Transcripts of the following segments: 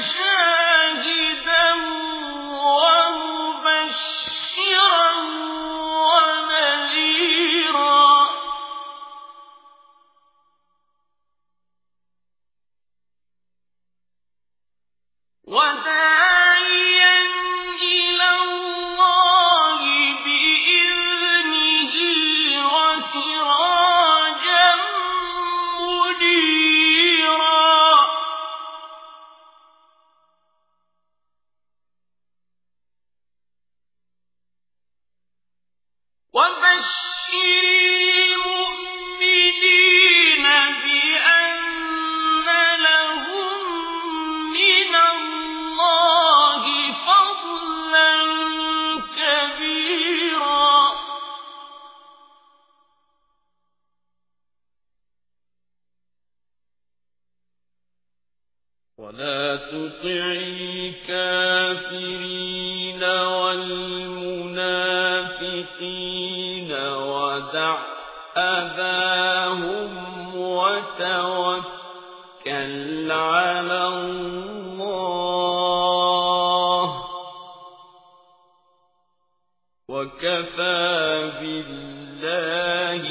شاء ولا تطع الكافرين والمنافقين الْمُنَافِقِينَ وَدَعْ أَذَاهُمْ وَتَوَكَّلْ عَلَى اللَّهِ وَكَفَى بِاللَّهِ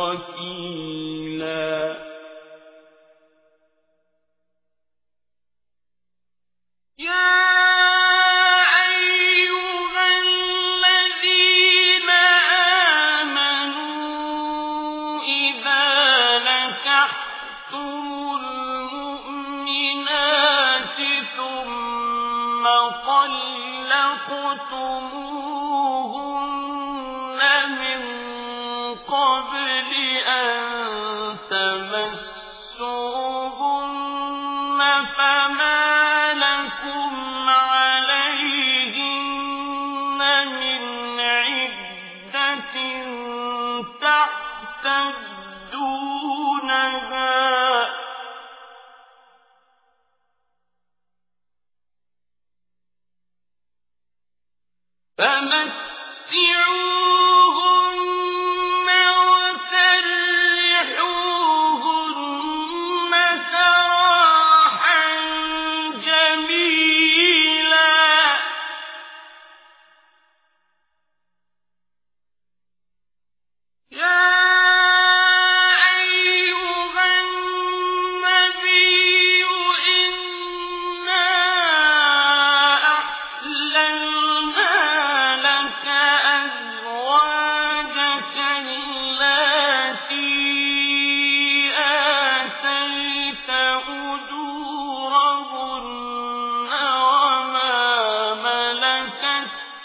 وَكِيلًا طلقتموهن من قبل أن تمسوهن فما لكم عليهن من عدة تعتدون فمتعوا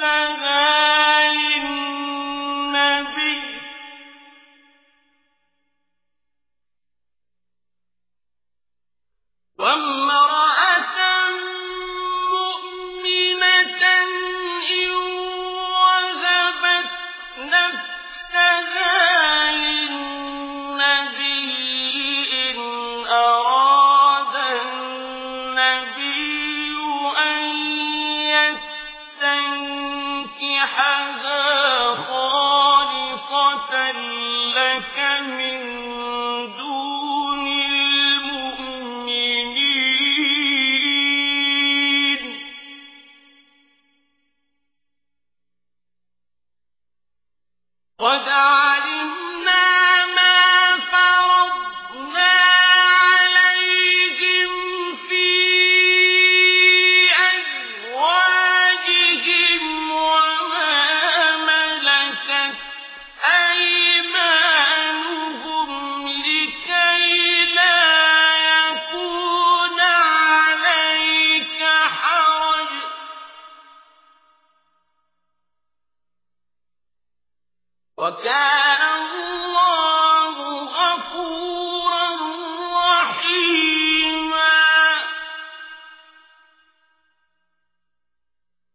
فلا ودعا وكان الله